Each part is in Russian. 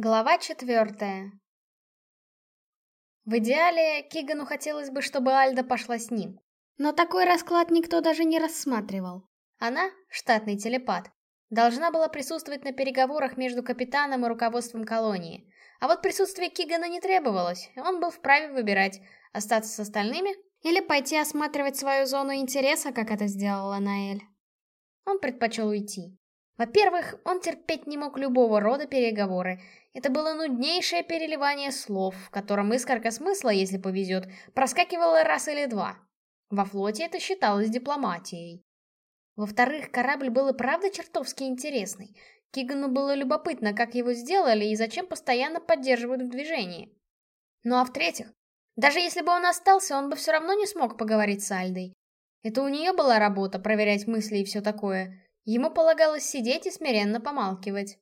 Глава четвертая. В идеале, Кигану хотелось бы, чтобы Альда пошла с ним. Но такой расклад никто даже не рассматривал. Она, штатный телепат, должна была присутствовать на переговорах между капитаном и руководством колонии. А вот присутствие Кигана не требовалось, он был вправе выбирать, остаться с остальными или пойти осматривать свою зону интереса, как это сделала Наэль. Он предпочел уйти. Во-первых, он терпеть не мог любого рода переговоры. Это было нуднейшее переливание слов, в котором искорка смысла, если повезет, проскакивала раз или два. Во флоте это считалось дипломатией. Во-вторых, корабль был и правда чертовски интересный. Кигану было любопытно, как его сделали и зачем постоянно поддерживают в движении. Ну а в-третьих, даже если бы он остался, он бы все равно не смог поговорить с Альдой. Это у нее была работа, проверять мысли и все такое. Ему полагалось сидеть и смиренно помалкивать.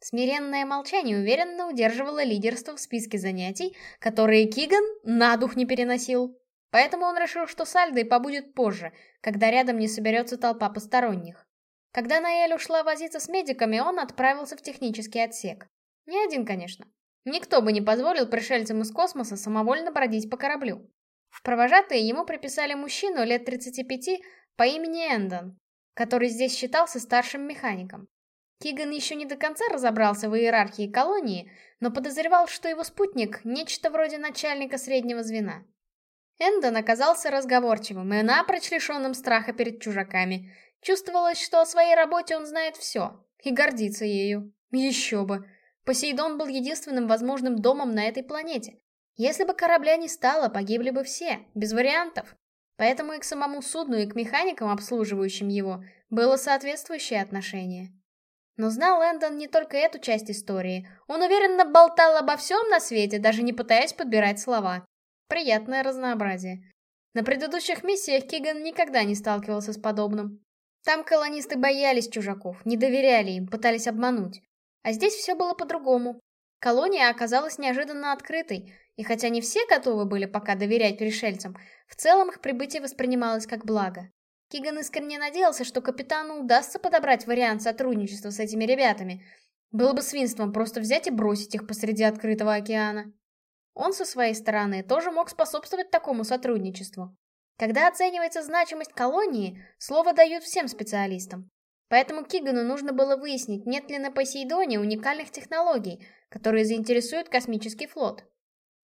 Смиренное молчание уверенно удерживало лидерство в списке занятий, которые Киган на дух не переносил. Поэтому он решил, что с Альдой побудет позже, когда рядом не соберется толпа посторонних. Когда Наэль ушла возиться с медиками, он отправился в технический отсек. Не один, конечно. Никто бы не позволил пришельцам из космоса самовольно бродить по кораблю. В провожатые ему приписали мужчину лет 35 по имени Эндон, который здесь считался старшим механиком. Киган еще не до конца разобрался в иерархии колонии, но подозревал, что его спутник — нечто вроде начальника среднего звена. Эндон оказался разговорчивым и напрочь лишенным страха перед чужаками. Чувствовалось, что о своей работе он знает все, и гордится ею. Еще бы. Посейдон был единственным возможным домом на этой планете. Если бы корабля не стало, погибли бы все, без вариантов. Поэтому и к самому судну, и к механикам, обслуживающим его, было соответствующее отношение. Но знал Лэндон не только эту часть истории. Он уверенно болтал обо всем на свете, даже не пытаясь подбирать слова. Приятное разнообразие. На предыдущих миссиях Киган никогда не сталкивался с подобным. Там колонисты боялись чужаков, не доверяли им, пытались обмануть. А здесь все было по-другому. Колония оказалась неожиданно открытой, и хотя не все готовы были пока доверять пришельцам, в целом их прибытие воспринималось как благо. Киган искренне надеялся, что капитану удастся подобрать вариант сотрудничества с этими ребятами. Было бы свинством просто взять и бросить их посреди открытого океана. Он со своей стороны тоже мог способствовать такому сотрудничеству. Когда оценивается значимость колонии, слово дают всем специалистам. Поэтому Кигану нужно было выяснить, нет ли на Посейдоне уникальных технологий, которые заинтересуют космический флот.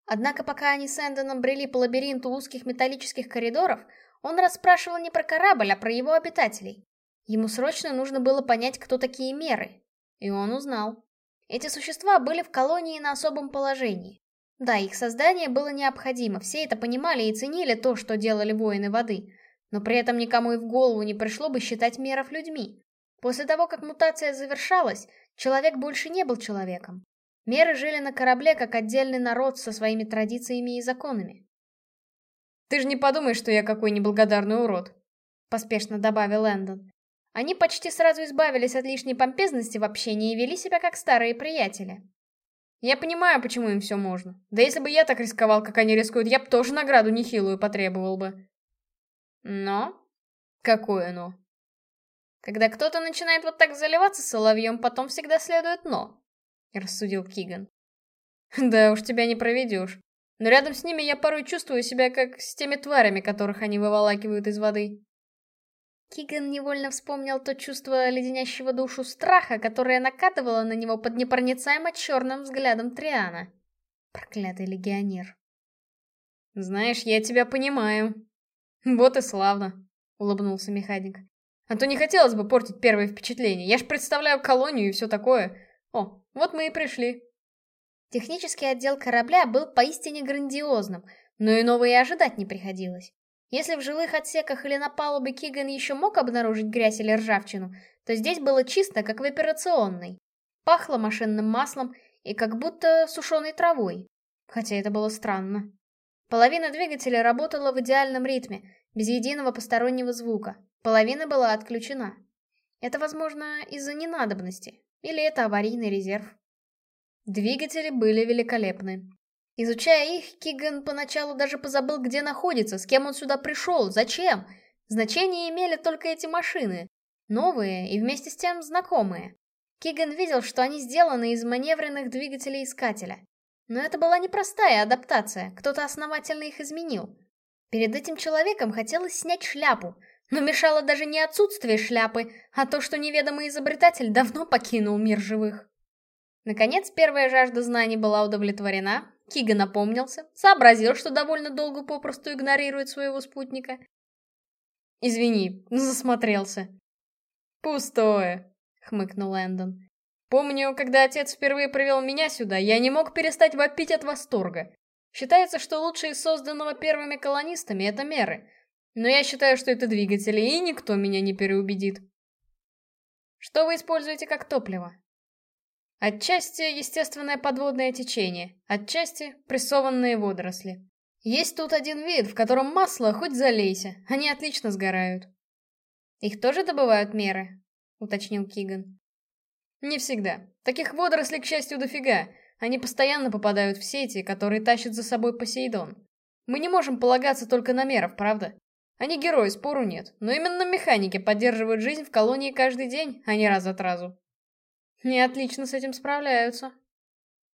Однако пока они с Эндоном брели по лабиринту узких металлических коридоров, он расспрашивал не про корабль, а про его обитателей. Ему срочно нужно было понять, кто такие меры. И он узнал. Эти существа были в колонии на особом положении. Да, их создание было необходимо, все это понимали и ценили то, что делали воины воды. Но при этом никому и в голову не пришло бы считать меров людьми. После того, как мутация завершалась, человек больше не был человеком. Меры жили на корабле как отдельный народ со своими традициями и законами. «Ты же не подумай, что я какой неблагодарный урод», — поспешно добавил Лэндон. Они почти сразу избавились от лишней помпезности в общении и вели себя как старые приятели. Я понимаю, почему им все можно. Да если бы я так рисковал, как они рискуют, я бы тоже награду нехилую потребовал бы. Но? Какое но? Когда кто-то начинает вот так заливаться соловьем, потом всегда следует но. — рассудил Киган. «Да уж, тебя не проведешь. Но рядом с ними я порой чувствую себя как с теми тварями, которых они выволакивают из воды». Киган невольно вспомнил то чувство леденящего душу страха, которое накатывало на него под непроницаемо черным взглядом Триана. Проклятый легионер. «Знаешь, я тебя понимаю». «Вот и славно», — улыбнулся механик. «А то не хотелось бы портить первое впечатление. Я ж представляю колонию и все такое. О, вот мы и пришли. Технический отдел корабля был поистине грандиозным, но и ожидать не приходилось. Если в жилых отсеках или на палубе Киган еще мог обнаружить грязь или ржавчину, то здесь было чисто, как в операционной. Пахло машинным маслом и как будто сушеной травой. Хотя это было странно. Половина двигателя работала в идеальном ритме, без единого постороннего звука. Половина была отключена. Это, возможно, из-за ненадобности. Или это аварийный резерв? Двигатели были великолепны. Изучая их, Киган поначалу даже позабыл, где находится, с кем он сюда пришел, зачем. Значение имели только эти машины. Новые и вместе с тем знакомые. Киган видел, что они сделаны из маневренных двигателей искателя. Но это была непростая адаптация, кто-то основательно их изменил. Перед этим человеком хотелось снять шляпу, но мешало даже не отсутствие шляпы, а то, что неведомый изобретатель давно покинул мир живых. Наконец, первая жажда знаний была удовлетворена, Кига напомнился, сообразил, что довольно долго попросту игнорирует своего спутника. «Извини, засмотрелся». «Пустое», — хмыкнул Эндон. «Помню, когда отец впервые привел меня сюда, я не мог перестать вопить от восторга. Считается, что лучшие созданного первыми колонистами — это меры. Но я считаю, что это двигатели, и никто меня не переубедит». «Что вы используете как топливо?» Отчасти естественное подводное течение, отчасти прессованные водоросли. Есть тут один вид, в котором масло хоть залейся, они отлично сгорают. Их тоже добывают меры? Уточнил Киган. Не всегда. Таких водорослей, к счастью, дофига. Они постоянно попадают в сети, которые тащит за собой Посейдон. Мы не можем полагаться только на меров, правда? Они герои, спору нет, но именно механики поддерживают жизнь в колонии каждый день, а не раз от разу. И отлично с этим справляются.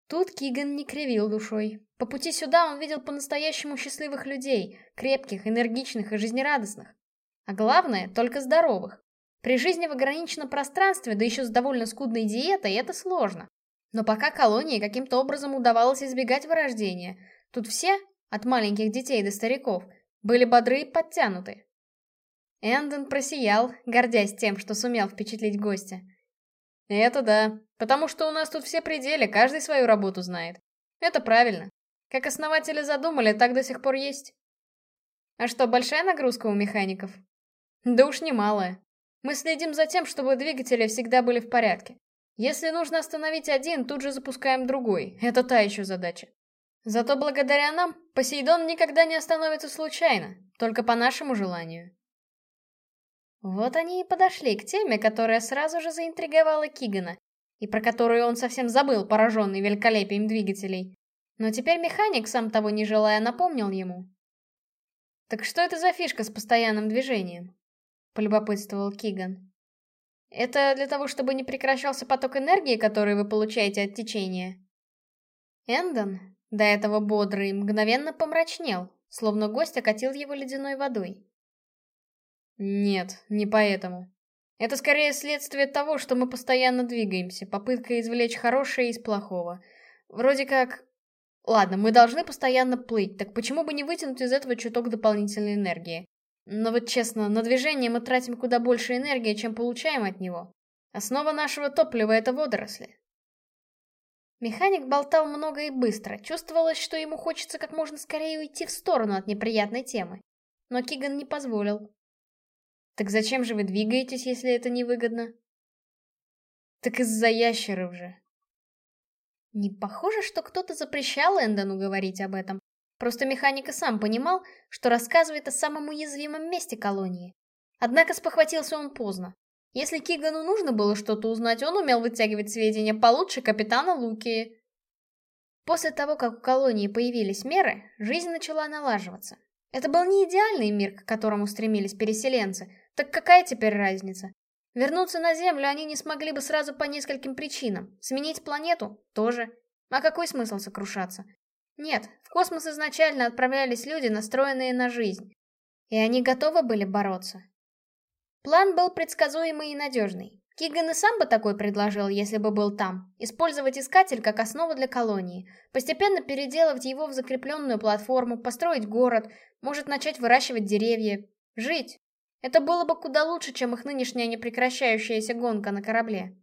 Тут Киган не кривил душой. По пути сюда он видел по-настоящему счастливых людей, крепких, энергичных и жизнерадостных. А главное, только здоровых. При жизни в ограниченном пространстве, да еще с довольно скудной диетой, это сложно. Но пока колонии каким-то образом удавалось избегать вырождения, тут все, от маленьких детей до стариков, были бодры и подтянуты. Эндон просиял, гордясь тем, что сумел впечатлить гостя. Это да, потому что у нас тут все пределы, каждый свою работу знает. Это правильно. Как основатели задумали, так до сих пор есть. А что, большая нагрузка у механиков? Да уж немалая. Мы следим за тем, чтобы двигатели всегда были в порядке. Если нужно остановить один, тут же запускаем другой. Это та еще задача. Зато благодаря нам Посейдон никогда не остановится случайно, только по нашему желанию. Вот они и подошли к теме, которая сразу же заинтриговала Кигана, и про которую он совсем забыл, пораженный великолепием двигателей. Но теперь механик, сам того не желая, напомнил ему. «Так что это за фишка с постоянным движением?» — полюбопытствовал Киган. «Это для того, чтобы не прекращался поток энергии, который вы получаете от течения?» Эндон, до этого бодрый, мгновенно помрачнел, словно гость окатил его ледяной водой. Нет, не поэтому. Это скорее следствие того, что мы постоянно двигаемся, попытка извлечь хорошее из плохого. Вроде как... Ладно, мы должны постоянно плыть, так почему бы не вытянуть из этого чуток дополнительной энергии? Но вот честно, на движение мы тратим куда больше энергии, чем получаем от него. Основа нашего топлива — это водоросли. Механик болтал много и быстро, чувствовалось, что ему хочется как можно скорее уйти в сторону от неприятной темы. Но Киган не позволил. Так зачем же вы двигаетесь, если это невыгодно? Так из-за ящеров же. Не похоже, что кто-то запрещал Эндону говорить об этом. Просто механик и сам понимал, что рассказывает о самом уязвимом месте колонии. Однако спохватился он поздно. Если Кигану нужно было что-то узнать, он умел вытягивать сведения получше капитана Лукии. После того, как в колонии появились меры, жизнь начала налаживаться. Это был не идеальный мир, к которому стремились переселенцы, так какая теперь разница? Вернуться на Землю они не смогли бы сразу по нескольким причинам. Сменить планету — тоже. А какой смысл сокрушаться? Нет, в космос изначально отправлялись люди, настроенные на жизнь. И они готовы были бороться. План был предсказуемый и надежный. Киган и сам бы такой предложил, если бы был там. Использовать искатель как основу для колонии. Постепенно переделать его в закрепленную платформу, построить город, может начать выращивать деревья. Жить. Это было бы куда лучше, чем их нынешняя непрекращающаяся гонка на корабле.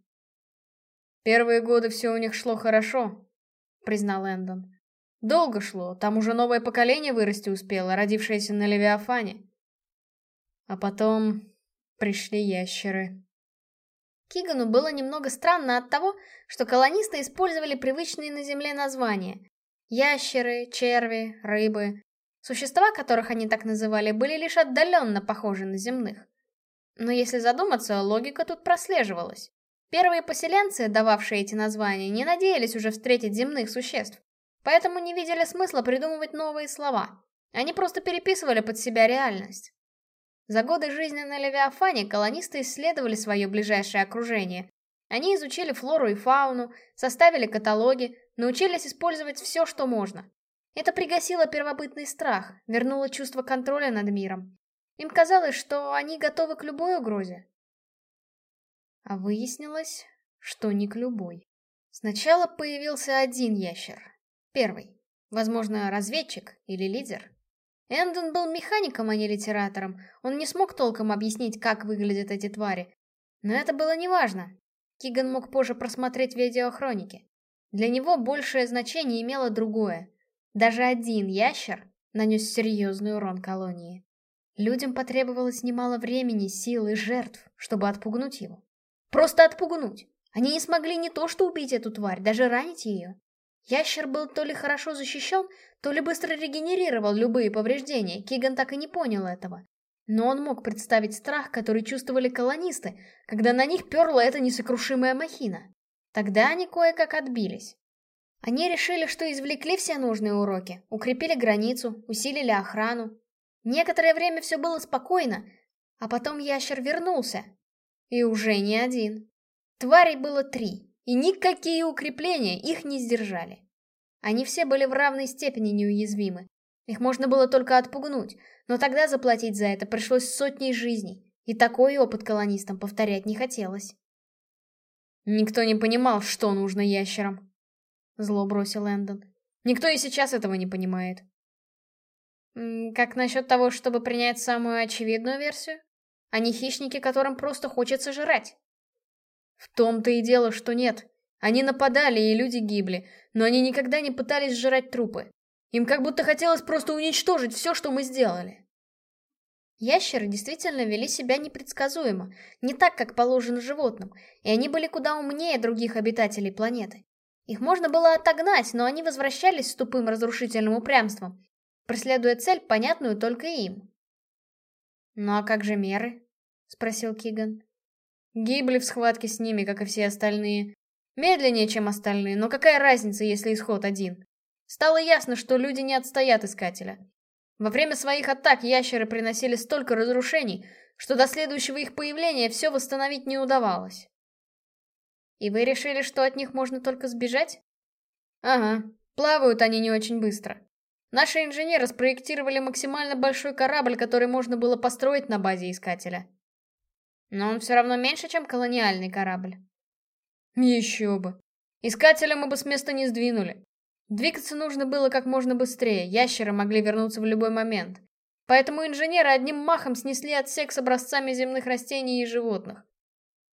«Первые годы все у них шло хорошо», — признал Эндон. «Долго шло, там уже новое поколение вырасти успело, родившееся на Левиафане. А потом пришли ящеры». Кигану было немного странно от того, что колонисты использовали привычные на Земле названия. Ящеры, черви, рыбы. Существа, которых они так называли, были лишь отдаленно похожи на земных. Но если задуматься, логика тут прослеживалась. Первые поселенцы, дававшие эти названия, не надеялись уже встретить земных существ, поэтому не видели смысла придумывать новые слова. Они просто переписывали под себя реальность. За годы жизни на Левиафане колонисты исследовали свое ближайшее окружение. Они изучили флору и фауну, составили каталоги, научились использовать все, что можно. Это пригасило первобытный страх, вернуло чувство контроля над миром. Им казалось, что они готовы к любой угрозе. А выяснилось, что не к любой. Сначала появился один ящер. Первый. Возможно, разведчик или лидер. Эндон был механиком, а не литератором. Он не смог толком объяснить, как выглядят эти твари. Но это было неважно. Киган мог позже просмотреть видеохроники. Для него большее значение имело другое. Даже один ящер нанес серьезный урон колонии. Людям потребовалось немало времени, сил и жертв, чтобы отпугнуть его. Просто отпугнуть. Они не смогли не то что убить эту тварь, даже ранить ее. Ящер был то ли хорошо защищен, то ли быстро регенерировал любые повреждения, Киган так и не понял этого. Но он мог представить страх, который чувствовали колонисты, когда на них перла эта несокрушимая махина. Тогда они кое-как отбились. Они решили, что извлекли все нужные уроки, укрепили границу, усилили охрану. Некоторое время все было спокойно, а потом ящер вернулся. И уже не один. Тварей было три, и никакие укрепления их не сдержали. Они все были в равной степени неуязвимы. Их можно было только отпугнуть, но тогда заплатить за это пришлось сотней жизней, и такой опыт колонистам повторять не хотелось. Никто не понимал, что нужно ящерам. Зло бросил Эндон. Никто и сейчас этого не понимает. Как насчет того, чтобы принять самую очевидную версию? Они хищники, которым просто хочется жрать. В том-то и дело, что нет. Они нападали, и люди гибли, но они никогда не пытались сжирать трупы. Им как будто хотелось просто уничтожить все, что мы сделали. Ящеры действительно вели себя непредсказуемо, не так, как положено животным, и они были куда умнее других обитателей планеты. Их можно было отогнать, но они возвращались с тупым разрушительным упрямством, преследуя цель, понятную только им. «Ну а как же меры?» — спросил Киган. «Гибли в схватке с ними, как и все остальные. Медленнее, чем остальные, но какая разница, если исход один? Стало ясно, что люди не отстоят Искателя. Во время своих атак ящеры приносили столько разрушений, что до следующего их появления все восстановить не удавалось. И вы решили, что от них можно только сбежать? Ага, плавают они не очень быстро. Наши инженеры спроектировали максимально большой корабль, который можно было построить на базе Искателя. Но он все равно меньше, чем колониальный корабль. Еще бы. Искателя мы бы с места не сдвинули. Двигаться нужно было как можно быстрее, ящеры могли вернуться в любой момент. Поэтому инженеры одним махом снесли отсек с образцами земных растений и животных.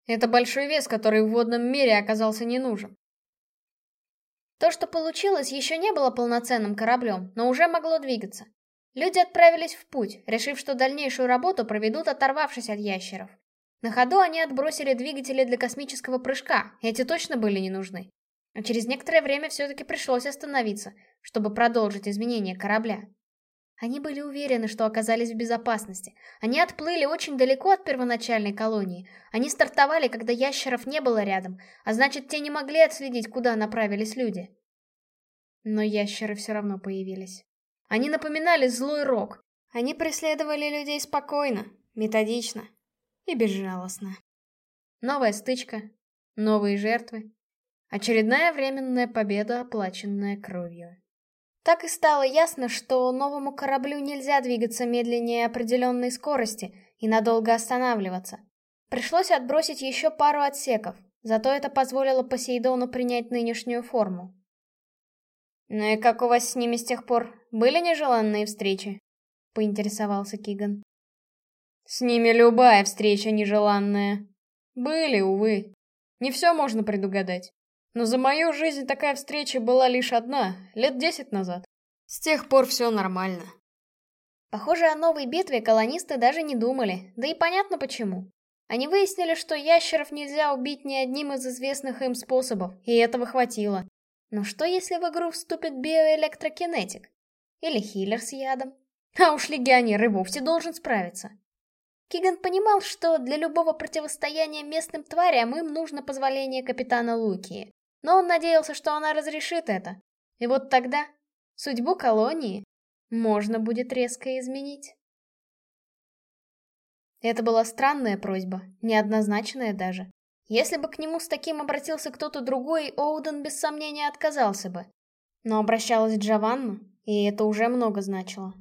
Это большой вес, который в водном мире оказался не нужен. То, что получилось, еще не было полноценным кораблем, но уже могло двигаться. Люди отправились в путь, решив, что дальнейшую работу проведут, оторвавшись от ящеров. На ходу они отбросили двигатели для космического прыжка, эти точно были не нужны. А через некоторое время все-таки пришлось остановиться, чтобы продолжить изменение корабля. Они были уверены, что оказались в безопасности. Они отплыли очень далеко от первоначальной колонии. Они стартовали, когда ящеров не было рядом, а значит, те не могли отследить, куда направились люди. Но ящеры все равно появились. Они напоминали злой рок. Они преследовали людей спокойно, методично и безжалостно. Новая стычка, новые жертвы, Очередная временная победа, оплаченная кровью. Так и стало ясно, что новому кораблю нельзя двигаться медленнее определенной скорости и надолго останавливаться. Пришлось отбросить еще пару отсеков, зато это позволило Посейдону принять нынешнюю форму. «Ну и как у вас с ними с тех пор? Были нежеланные встречи?» — поинтересовался Киган. «С ними любая встреча нежеланная. Были, увы. Не все можно предугадать. Но за мою жизнь такая встреча была лишь одна, лет десять назад. С тех пор все нормально. Похоже, о новой битве колонисты даже не думали, да и понятно почему. Они выяснили, что ящеров нельзя убить ни одним из известных им способов, и этого хватило. Но что если в игру вступит биоэлектрокинетик? Или хиллер с ядом? А уж легионер и вовсе должен справиться. Киган понимал, что для любого противостояния местным тварям им нужно позволение капитана Лукии. Но он надеялся, что она разрешит это. И вот тогда судьбу колонии можно будет резко изменить. Это была странная просьба, неоднозначная даже. Если бы к нему с таким обратился кто-то другой, Оуден без сомнения отказался бы. Но обращалась Джованна, и это уже много значило.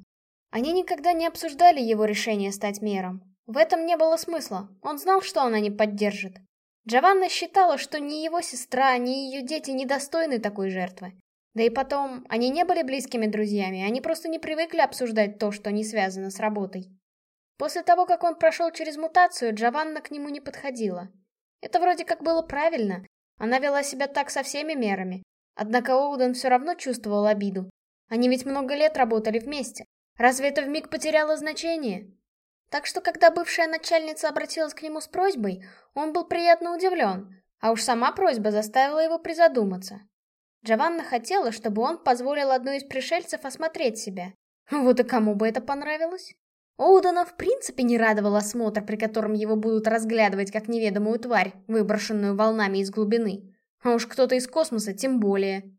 Они никогда не обсуждали его решение стать мером. В этом не было смысла, он знал, что она не поддержит. Джованна считала, что ни его сестра, ни ее дети недостойны такой жертвы. Да и потом, они не были близкими друзьями, они просто не привыкли обсуждать то, что не связано с работой. После того, как он прошел через мутацию, Джованна к нему не подходила. Это вроде как было правильно. Она вела себя так со всеми мерами. Однако Оуден все равно чувствовал обиду. Они ведь много лет работали вместе. Разве это вмиг потеряло значение? Так что, когда бывшая начальница обратилась к нему с просьбой, он был приятно удивлен, а уж сама просьба заставила его призадуматься. Джованна хотела, чтобы он позволил одной из пришельцев осмотреть себя. Вот и кому бы это понравилось? Оудена в принципе не радовал осмотр, при котором его будут разглядывать как неведомую тварь, выброшенную волнами из глубины. А уж кто-то из космоса тем более.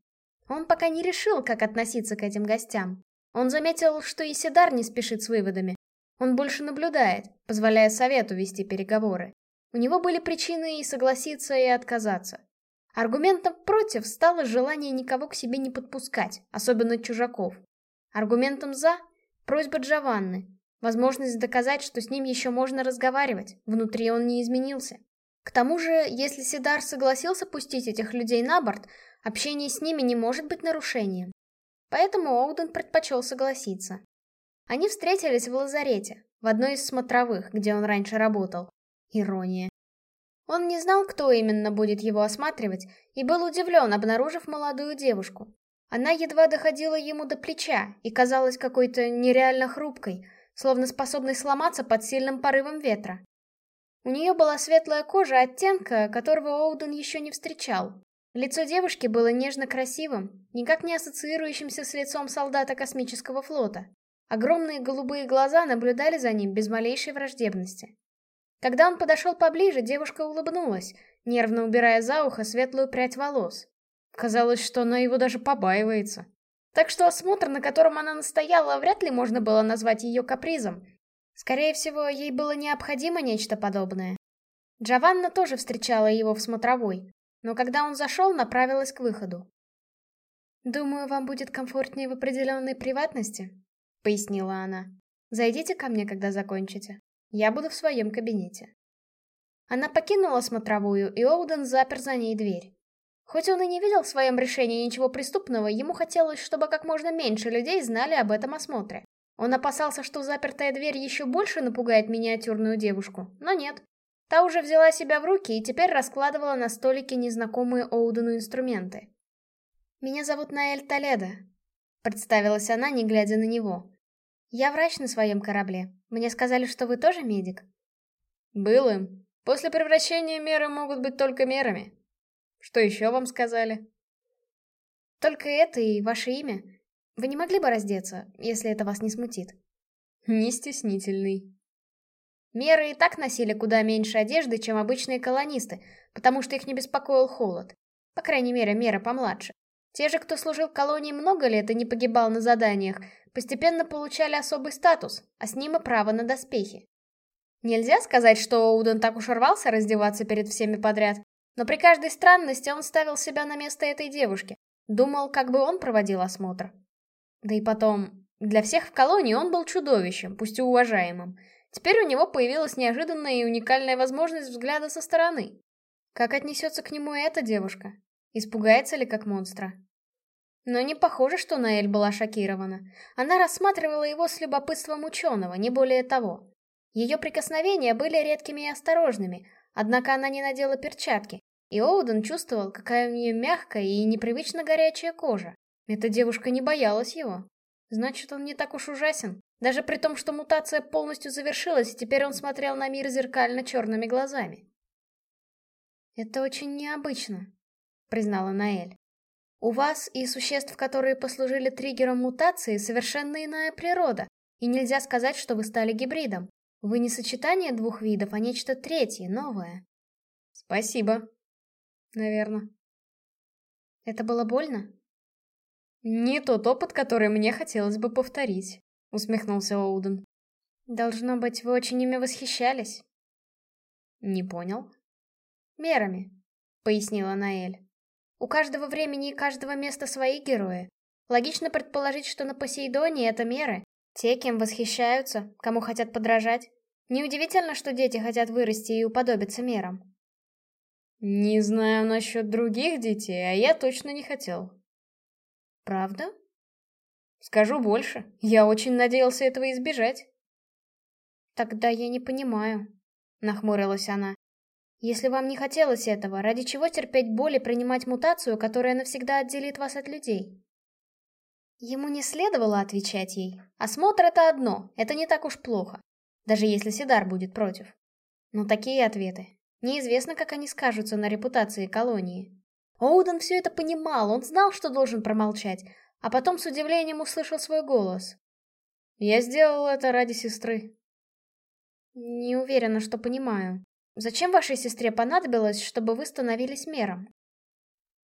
Он пока не решил, как относиться к этим гостям. Он заметил, что и Сидар не спешит с выводами. Он больше наблюдает, позволяя совету вести переговоры. У него были причины и согласиться, и отказаться. Аргументом против стало желание никого к себе не подпускать, особенно чужаков. Аргументом за — просьба Джованны, Возможность доказать, что с ним еще можно разговаривать, внутри он не изменился. К тому же, если Сидар согласился пустить этих людей на борт, общение с ними не может быть нарушением. Поэтому Оуден предпочел согласиться. Они встретились в лазарете, в одной из смотровых, где он раньше работал. Ирония. Он не знал, кто именно будет его осматривать, и был удивлен, обнаружив молодую девушку. Она едва доходила ему до плеча и казалась какой-то нереально хрупкой, словно способный сломаться под сильным порывом ветра. У нее была светлая кожа оттенка, которого Оуден еще не встречал. Лицо девушки было нежно-красивым, никак не ассоциирующимся с лицом солдата космического флота. Огромные голубые глаза наблюдали за ним без малейшей враждебности. Когда он подошел поближе, девушка улыбнулась, нервно убирая за ухо светлую прядь волос. Казалось, что она его даже побаивается. Так что осмотр, на котором она настояла, вряд ли можно было назвать ее капризом. Скорее всего, ей было необходимо нечто подобное. Джованна тоже встречала его в смотровой, но когда он зашел, направилась к выходу. «Думаю, вам будет комфортнее в определенной приватности», — пояснила она. «Зайдите ко мне, когда закончите. Я буду в своем кабинете». Она покинула смотровую, и Оуден запер за ней дверь. Хоть он и не видел в своем решении ничего преступного, ему хотелось, чтобы как можно меньше людей знали об этом осмотре. Он опасался, что запертая дверь еще больше напугает миниатюрную девушку, но нет. Та уже взяла себя в руки и теперь раскладывала на столике незнакомые Оудену инструменты. «Меня зовут Наэль Толедо», — представилась она, не глядя на него. «Я врач на своем корабле. Мне сказали, что вы тоже медик?» «Был им. После превращения меры могут быть только мерами», что еще вам сказали? Только это и ваше имя. Вы не могли бы раздеться, если это вас не смутит? Не стеснительный. Меры и так носили куда меньше одежды, чем обычные колонисты, потому что их не беспокоил холод. По крайней мере, меры помладше. Те же, кто служил в колонии много лет и не погибал на заданиях, постепенно получали особый статус, а с ним и право на доспехи. Нельзя сказать, что Уден так уж рвался раздеваться перед всеми подряд. Но при каждой странности он ставил себя на место этой девушки. Думал, как бы он проводил осмотр. Да и потом, для всех в колонии он был чудовищем, пусть и уважаемым. Теперь у него появилась неожиданная и уникальная возможность взгляда со стороны. Как отнесется к нему эта девушка? Испугается ли как монстра? Но не похоже, что Наэль была шокирована. Она рассматривала его с любопытством ученого, не более того. Ее прикосновения были редкими и осторожными, Однако она не надела перчатки, и Оуден чувствовал, какая у нее мягкая и непривычно горячая кожа. Эта девушка не боялась его. Значит, он не так уж ужасен. Даже при том, что мутация полностью завершилась, и теперь он смотрел на мир зеркально черными глазами. «Это очень необычно», — признала Наэль. «У вас и существ, которые послужили триггером мутации, совершенно иная природа, и нельзя сказать, что вы стали гибридом. Вы не сочетание двух видов, а нечто третье, новое. Спасибо. Наверное. Это было больно? Не тот опыт, который мне хотелось бы повторить, усмехнулся Оуден. Должно быть, вы очень ими восхищались. Не понял. мерами», — пояснила Наэль. «У каждого времени и каждого места свои герои. Логично предположить, что на Посейдоне это меры. Те, кем восхищаются, кому хотят подражать. Неудивительно, что дети хотят вырасти и уподобиться мерам». «Не знаю насчет других детей, а я точно не хотел». «Правда?» «Скажу больше, я очень надеялся этого избежать». «Тогда я не понимаю», — нахмурилась она. «Если вам не хотелось этого, ради чего терпеть боль и принимать мутацию, которая навсегда отделит вас от людей?» Ему не следовало отвечать ей. Осмотр — это одно, это не так уж плохо. Даже если Сидар будет против. Но такие ответы Неизвестно, как они скажутся на репутации колонии. Оуден все это понимал, он знал, что должен промолчать, а потом с удивлением услышал свой голос. «Я сделал это ради сестры». «Не уверена, что понимаю. Зачем вашей сестре понадобилось, чтобы вы становились мером?»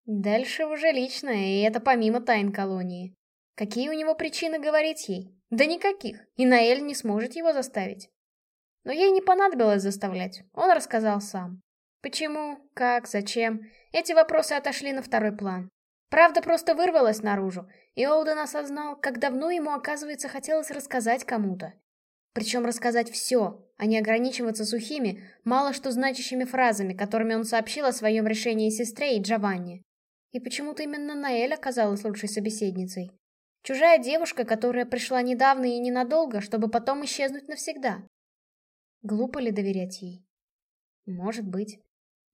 Дальше уже личное, и это помимо тайн колонии. Какие у него причины говорить ей? Да никаких, и Наэль не сможет его заставить. Но ей не понадобилось заставлять, он рассказал сам. Почему, как, зачем, эти вопросы отошли на второй план. Правда просто вырвалась наружу, и Олден осознал, как давно ему, оказывается, хотелось рассказать кому-то. Причем рассказать все, а не ограничиваться сухими, мало что значащими фразами, которыми он сообщил о своем решении сестре и Джованни. И почему-то именно Наэль оказалась лучшей собеседницей. Чужая девушка, которая пришла недавно и ненадолго, чтобы потом исчезнуть навсегда. Глупо ли доверять ей? Может быть.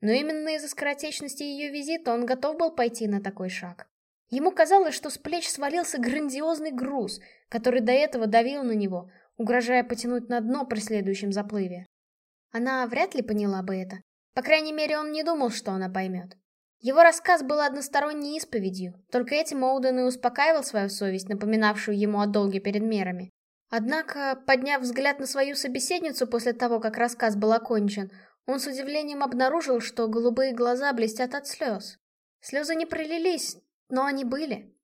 Но именно из-за скоротечности ее визита он готов был пойти на такой шаг. Ему казалось, что с плеч свалился грандиозный груз, который до этого давил на него, угрожая потянуть на дно при следующем заплыве. Она вряд ли поняла бы это. По крайней мере, он не думал, что она поймет. Его рассказ был односторонней исповедью, только этим Оуден и успокаивал свою совесть, напоминавшую ему о долге перед мерами. Однако, подняв взгляд на свою собеседницу после того, как рассказ был окончен, он с удивлением обнаружил, что голубые глаза блестят от слез. Слезы не пролились, но они были.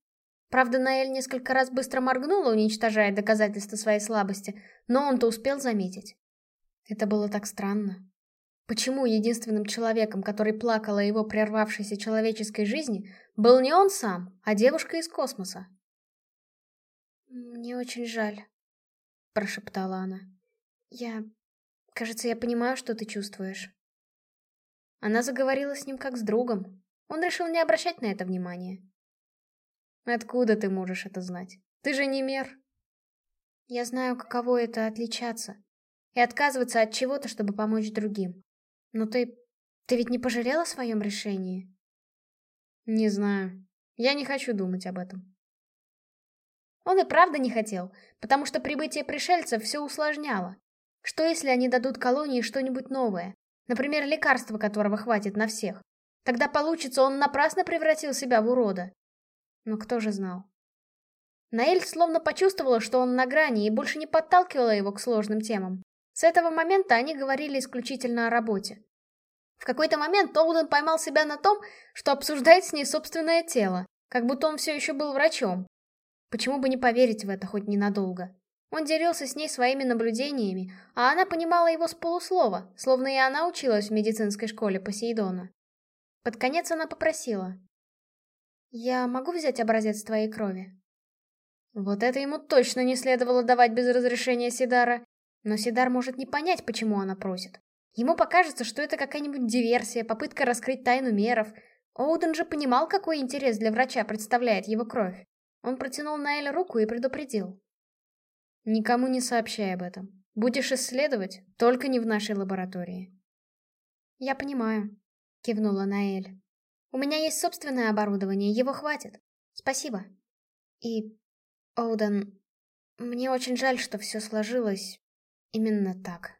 Правда, Наэль несколько раз быстро моргнула, уничтожая доказательства своей слабости, но он-то успел заметить. Это было так странно. Почему единственным человеком, который плакал о его прервавшейся человеческой жизни, был не он сам, а девушка из космоса? «Мне очень жаль», — прошептала она. «Я... кажется, я понимаю, что ты чувствуешь». Она заговорила с ним как с другом. Он решил не обращать на это внимания. «Откуда ты можешь это знать? Ты же не мер». «Я знаю, каково это отличаться. И отказываться от чего-то, чтобы помочь другим. Но ты... ты ведь не пожалела о своем решении?» «Не знаю. Я не хочу думать об этом». Он и правда не хотел, потому что прибытие пришельцев все усложняло. Что если они дадут колонии что-нибудь новое? Например, лекарство, которого хватит на всех. Тогда получится, он напрасно превратил себя в урода. Но кто же знал? Наэль словно почувствовала, что он на грани, и больше не подталкивала его к сложным темам. С этого момента они говорили исключительно о работе. В какой-то момент Олден поймал себя на том, что обсуждает с ней собственное тело, как будто он все еще был врачом, Почему бы не поверить в это хоть ненадолго? Он делился с ней своими наблюдениями, а она понимала его с полуслова, словно и она училась в медицинской школе Посейдона. Под конец она попросила. «Я могу взять образец твоей крови?» Вот это ему точно не следовало давать без разрешения Сидара. Но Сидар может не понять, почему она просит. Ему покажется, что это какая-нибудь диверсия, попытка раскрыть тайну меров. Оуден же понимал, какой интерес для врача представляет его кровь. Он протянул Наэль руку и предупредил. «Никому не сообщай об этом. Будешь исследовать, только не в нашей лаборатории». «Я понимаю», — кивнула Наэль. «У меня есть собственное оборудование, его хватит. Спасибо. И, Оуден, мне очень жаль, что все сложилось именно так».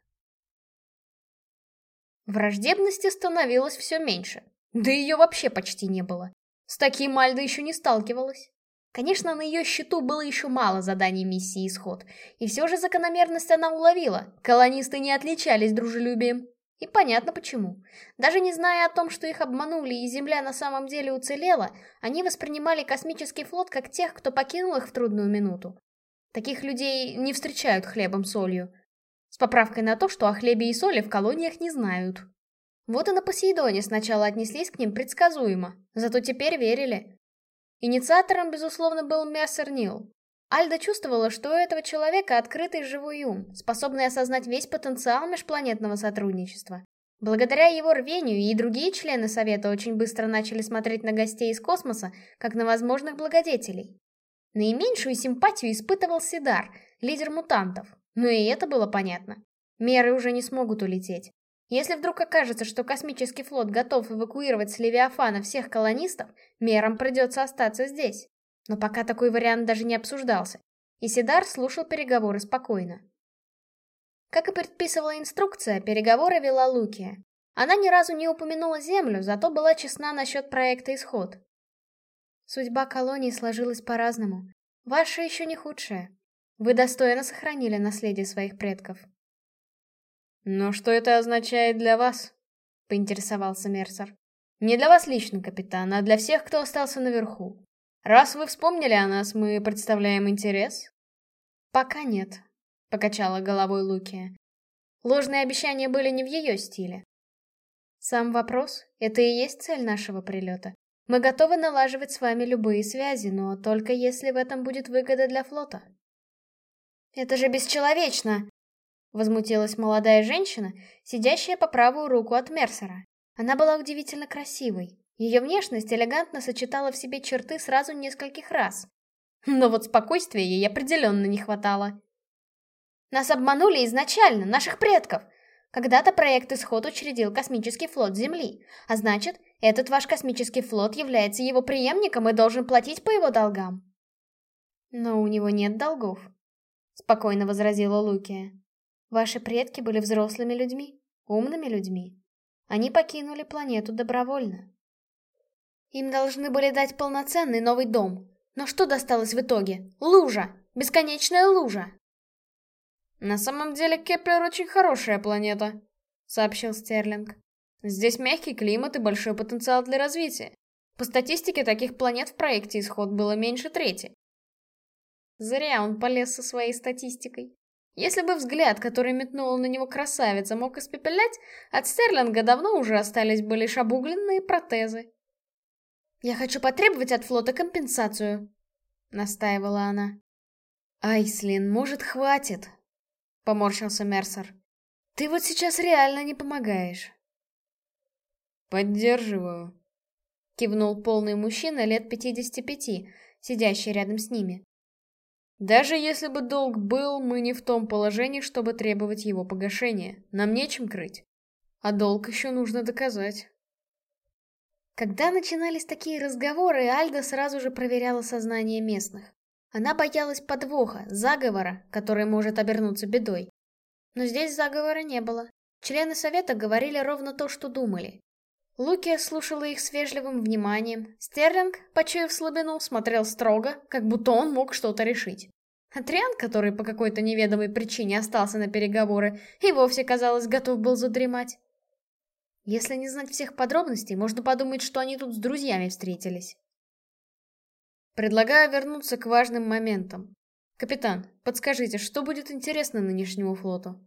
Враждебности становилось все меньше. Да ее вообще почти не было. С таким Альда еще не сталкивалась. Конечно, на ее счету было еще мало заданий миссии «Исход», и все же закономерность она уловила. Колонисты не отличались дружелюбием. И понятно почему. Даже не зная о том, что их обманули и Земля на самом деле уцелела, они воспринимали космический флот как тех, кто покинул их в трудную минуту. Таких людей не встречают хлебом-солью. С поправкой на то, что о хлебе и соли в колониях не знают. Вот и на Посейдоне сначала отнеслись к ним предсказуемо, зато теперь верили. Инициатором, безусловно, был Мессер Нил. Альда чувствовала, что у этого человека открытый живой ум, способный осознать весь потенциал межпланетного сотрудничества. Благодаря его рвению и другие члены Совета очень быстро начали смотреть на гостей из космоса, как на возможных благодетелей. Наименьшую симпатию испытывал Сидар, лидер мутантов, но и это было понятно. Меры уже не смогут улететь. Если вдруг окажется, что космический флот готов эвакуировать с Левиафана всех колонистов, Мерам придется остаться здесь. Но пока такой вариант даже не обсуждался, и Сидар слушал переговоры спокойно. Как и предписывала инструкция, переговоры вела Лукия. Она ни разу не упомянула Землю, зато была честна насчет проекта «Исход». Судьба колонии сложилась по-разному. Ваша еще не худшая. Вы достойно сохранили наследие своих предков. «Но что это означает для вас?» — поинтересовался Мерсер. «Не для вас лично, капитан, а для всех, кто остался наверху. Раз вы вспомнили о нас, мы представляем интерес?» «Пока нет», — покачала головой Лукия. Ложные обещания были не в ее стиле. Сам вопрос — это и есть цель нашего прилета. Мы готовы налаживать с вами любые связи, но только если в этом будет выгода для флота. Это же бесчеловечно! Возмутилась молодая женщина, сидящая по правую руку от Мерсера. Она была удивительно красивой. Ее внешность элегантно сочетала в себе черты сразу нескольких раз. Но вот спокойствия ей определенно не хватало. Нас обманули изначально, наших предков. Когда-то проект «Исход» учредил космический флот Земли, а значит, этот ваш космический флот является его преемником и должен платить по его долгам. Но у него нет долгов, спокойно возразила Лукия. Ваши предки были взрослыми людьми, умными людьми. Они покинули планету добровольно. Им должны были дать полноценный новый дом. Но что досталось в итоге? Лужа! Бесконечная лужа! «На самом деле Кеплер очень хорошая планета», — сообщил Стерлинг. «Здесь мягкий климат и большой потенциал для развития. По статистике таких планет в проекте «Исход» было меньше трети». Зря он полез со своей статистикой. Если бы взгляд, который метнула на него красавица, мог испепелять, от Стерлинга давно уже остались бы лишь обугленные протезы. «Я хочу потребовать от флота компенсацию», — настаивала она. «Айслин, может, хватит?» — поморщился Мерсер. «Ты вот сейчас реально не помогаешь». «Поддерживаю», — кивнул полный мужчина лет 55, сидящий рядом с ними. «Даже если бы долг был, мы не в том положении, чтобы требовать его погашения. Нам нечем крыть. А долг еще нужно доказать». Когда начинались такие разговоры, Альда сразу же проверяла сознание местных. Она боялась подвоха, заговора, который может обернуться бедой. Но здесь заговора не было. Члены совета говорили ровно то, что думали. Лукия слушала их с вежливым вниманием. Стерлинг, почуяв слабину, смотрел строго, как будто он мог что-то решить. А Триан, который по какой-то неведомой причине остался на переговоры, и вовсе, казалось, готов был задремать. Если не знать всех подробностей, можно подумать, что они тут с друзьями встретились. Предлагаю вернуться к важным моментам. Капитан, подскажите, что будет интересно нынешнему флоту?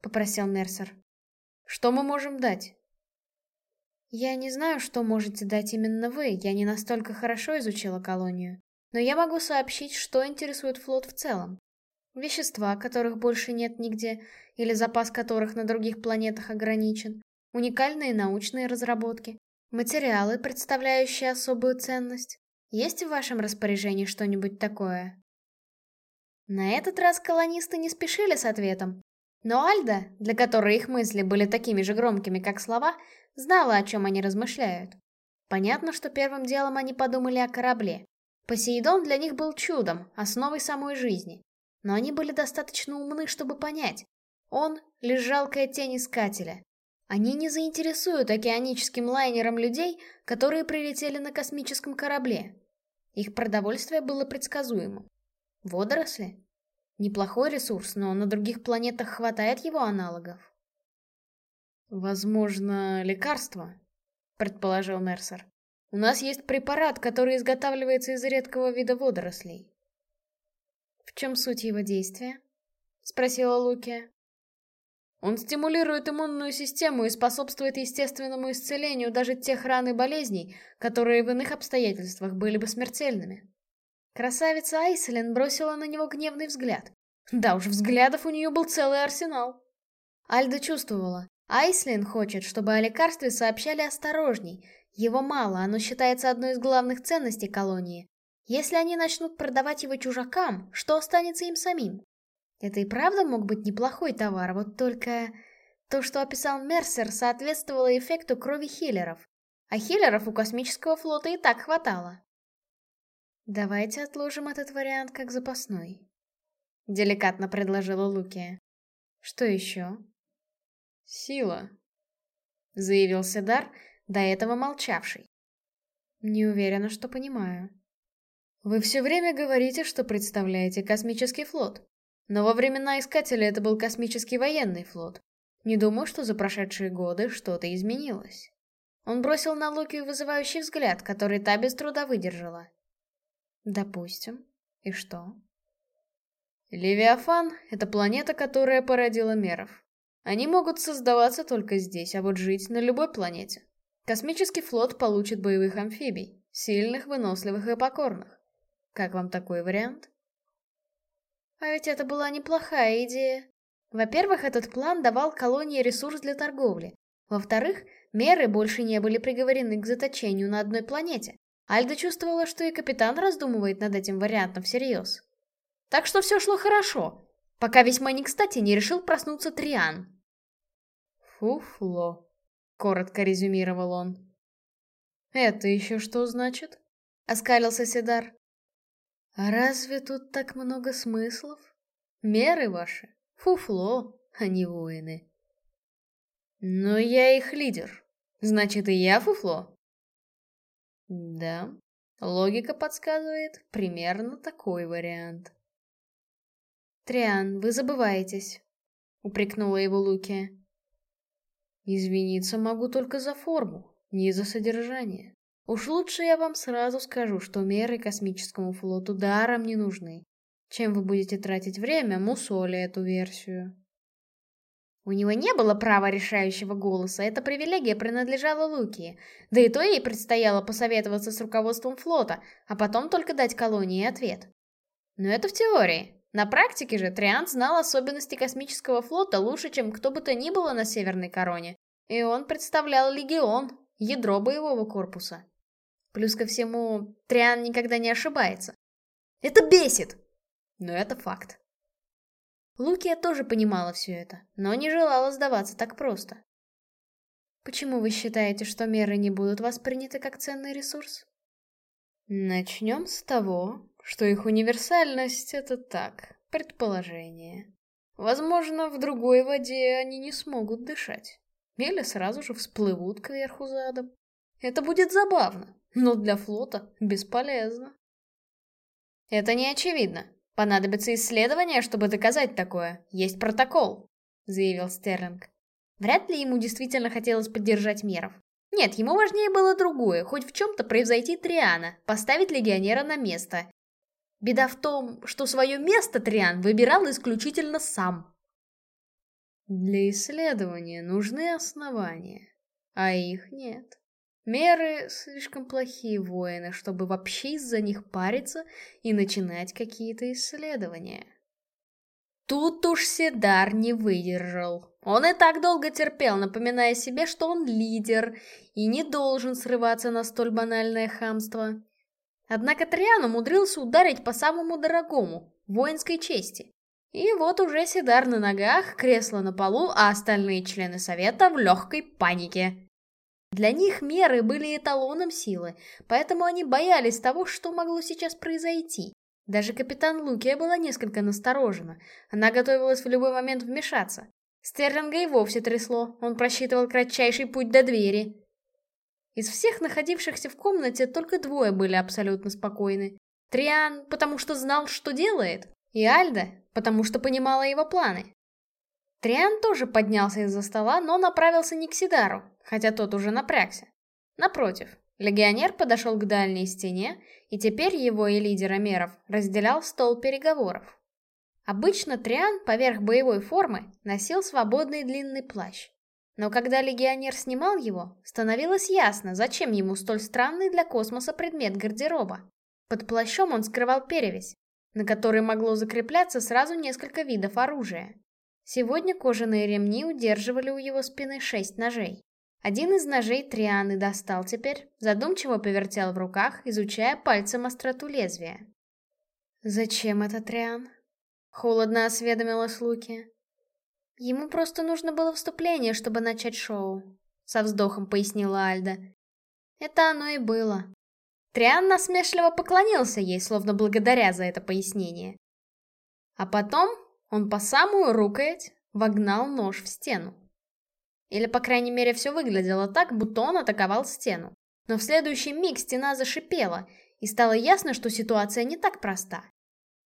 Попросил Мерсер. Что мы можем дать? Я не знаю, что можете дать именно вы, я не настолько хорошо изучила колонию. Но я могу сообщить, что интересует флот в целом. Вещества, которых больше нет нигде, или запас которых на других планетах ограничен, уникальные научные разработки, материалы, представляющие особую ценность, есть в вашем распоряжении что-нибудь такое? На этот раз колонисты не спешили с ответом. Но Альда, для которой их мысли были такими же громкими, как слова, знала, о чем они размышляют. Понятно, что первым делом они подумали о корабле. Посейдон для них был чудом, основой самой жизни. Но они были достаточно умны, чтобы понять. Он — лишь жалкая тень искателя. Они не заинтересуют океаническим лайнером людей, которые прилетели на космическом корабле. Их продовольствие было предсказуемо. Водоросли? Неплохой ресурс, но на других планетах хватает его аналогов. «Возможно, лекарство», — предположил Мерсер. «У нас есть препарат, который изготавливается из редкого вида водорослей». «В чем суть его действия?» — спросила Лукия. Он стимулирует иммунную систему и способствует естественному исцелению даже тех ран и болезней, которые в иных обстоятельствах были бы смертельными. Красавица Айселин бросила на него гневный взгляд. Да уж, взглядов у нее был целый арсенал. Альда чувствовала. Айслин хочет, чтобы о лекарстве сообщали осторожней. Его мало, оно считается одной из главных ценностей колонии. Если они начнут продавать его чужакам, что останется им самим? Это и правда мог быть неплохой товар, вот только... То, что описал Мерсер, соответствовало эффекту крови хиллеров. А хиллеров у космического флота и так хватало. «Давайте отложим этот вариант как запасной», — деликатно предложила Лукия. «Что еще?» «Сила», — заявил Седар, до этого молчавший. «Не уверена, что понимаю». «Вы все время говорите, что представляете космический флот. Но во времена Искателя это был космический военный флот. Не думаю, что за прошедшие годы что-то изменилось. Он бросил на Лукию вызывающий взгляд, который та без труда выдержала. Допустим. И что? Левиафан — это планета, которая породила меров. Они могут создаваться только здесь, а вот жить на любой планете. Космический флот получит боевых амфибий, сильных, выносливых и покорных. Как вам такой вариант? А ведь это была неплохая идея. Во-первых, этот план давал колонии ресурс для торговли. Во-вторых, меры больше не были приговорены к заточению на одной планете. Альда чувствовала, что и капитан раздумывает над этим вариантом всерьез. Так что все шло хорошо, пока весьма не кстати не решил проснуться Триан. «Фуфло», — коротко резюмировал он. «Это еще что значит?» — оскалился Сидар. А разве тут так много смыслов? Меры ваши — фуфло, а не воины. Но я их лидер. Значит, и я фуфло? Да, логика подсказывает примерно такой вариант. «Триан, вы забываетесь», — упрекнула его Луки. «Извиниться могу только за форму, не за содержание. Уж лучше я вам сразу скажу, что меры космическому флоту даром не нужны. Чем вы будете тратить время, мусоли эту версию. У него не было права решающего голоса, эта привилегия принадлежала Лукии, да и то ей предстояло посоветоваться с руководством флота, а потом только дать колонии ответ. Но это в теории. На практике же Триант знал особенности космического флота лучше, чем кто бы то ни было на Северной Короне, и он представлял Легион, ядро боевого корпуса. Плюс ко всему, Триан никогда не ошибается. Это бесит! Но это факт. Лукия тоже понимала все это, но не желала сдаваться так просто. Почему вы считаете, что меры не будут восприняты как ценный ресурс? Начнем с того, что их универсальность — это так, предположение. Возможно, в другой воде они не смогут дышать. Или сразу же всплывут кверху задом. Это будет забавно но для флота бесполезно. Это не очевидно. Понадобится исследование, чтобы доказать такое. Есть протокол, заявил Стерлинг. Вряд ли ему действительно хотелось поддержать меров. Нет, ему важнее было другое, хоть в чем-то превзойти Триана, поставить легионера на место. Беда в том, что свое место Триан выбирал исключительно сам. Для исследования нужны основания, а их нет. Меры слишком плохие воины, чтобы вообще из-за них париться и начинать какие-то исследования. Тут уж Седар не выдержал. Он и так долго терпел, напоминая себе, что он лидер и не должен срываться на столь банальное хамство. Однако Триан умудрился ударить по самому дорогому — воинской чести. И вот уже Седар на ногах, кресло на полу, а остальные члены совета в легкой панике. Для них меры были эталоном силы, поэтому они боялись того, что могло сейчас произойти. Даже капитан Лукия была несколько насторожена. Она готовилась в любой момент вмешаться. Стерлинга и вовсе трясло, он просчитывал кратчайший путь до двери. Из всех находившихся в комнате только двое были абсолютно спокойны. Триан, потому что знал, что делает, и Альда, потому что понимала его планы. Триан тоже поднялся из-за стола, но направился не к Сидару, хотя тот уже напрягся. Напротив, легионер подошел к дальней стене, и теперь его и лидера меров разделял стол переговоров. Обычно Триан поверх боевой формы носил свободный длинный плащ. Но когда легионер снимал его, становилось ясно, зачем ему столь странный для космоса предмет гардероба. Под плащом он скрывал перевязь, на которой могло закрепляться сразу несколько видов оружия. Сегодня кожаные ремни удерживали у его спины шесть ножей. Один из ножей Трианы достал теперь, задумчиво повертел в руках, изучая пальцем остроту лезвия. «Зачем это Триан?» — холодно осведомилась Луки. «Ему просто нужно было вступление, чтобы начать шоу», — со вздохом пояснила Альда. «Это оно и было». Триан насмешливо поклонился ей, словно благодаря за это пояснение. А потом он по самую рукоять вогнал нож в стену. Или, по крайней мере, все выглядело так, будто он атаковал стену. Но в следующий миг стена зашипела, и стало ясно, что ситуация не так проста.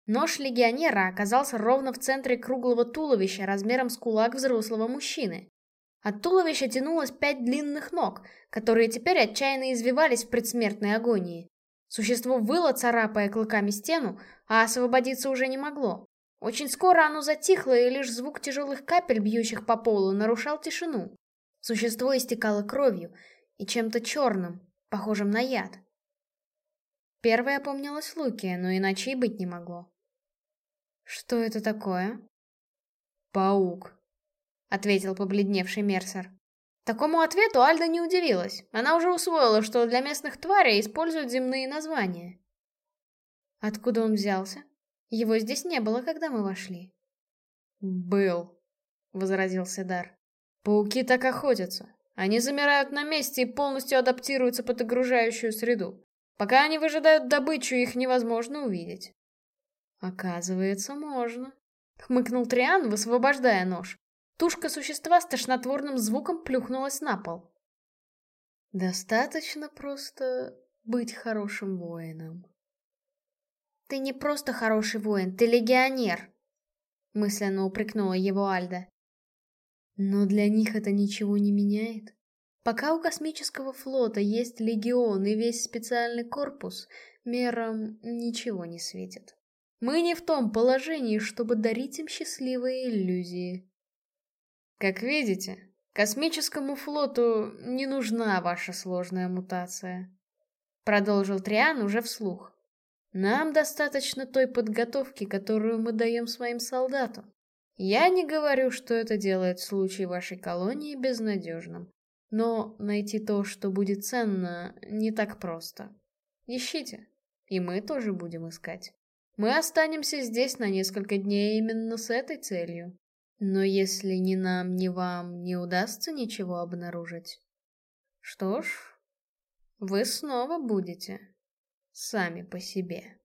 Нож легионера оказался ровно в центре круглого туловища размером с кулак взрослого мужчины. От туловища тянулось пять длинных ног, которые теперь отчаянно извивались в предсмертной агонии. Существо выло, царапая клыками стену, а освободиться уже не могло. Очень скоро оно затихло, и лишь звук тяжелых капель, бьющих по полу, нарушал тишину. Существо истекало кровью и чем-то черным, похожим на яд. Первая помнилась Луки, но иначе и быть не могло. «Что это такое?» «Паук», — ответил побледневший Мерсер. Такому ответу Альда не удивилась. Она уже усвоила, что для местных тварей используют земные названия. Откуда он взялся? Его здесь не было, когда мы вошли. «Был», — возразил Седар. «Пауки так охотятся. Они замирают на месте и полностью адаптируются под окружающую среду. Пока они выжидают добычу, их невозможно увидеть». «Оказывается, можно», — хмыкнул Триан, высвобождая нож. Тушка существа с тошнотворным звуком плюхнулась на пол. «Достаточно просто быть хорошим воином». «Ты не просто хороший воин, ты легионер!» Мысленно упрекнула его Альда. Но для них это ничего не меняет. Пока у космического флота есть легион и весь специальный корпус, мерам ничего не светит. Мы не в том положении, чтобы дарить им счастливые иллюзии. Как видите, космическому флоту не нужна ваша сложная мутация. Продолжил Триан уже вслух. Нам достаточно той подготовки, которую мы даем своим солдатам. Я не говорю, что это делает случай вашей колонии безнадежным. Но найти то, что будет ценно, не так просто. Ищите, и мы тоже будем искать. Мы останемся здесь на несколько дней именно с этой целью. Но если ни нам, ни вам не удастся ничего обнаружить, что ж, вы снова будете сами по себе.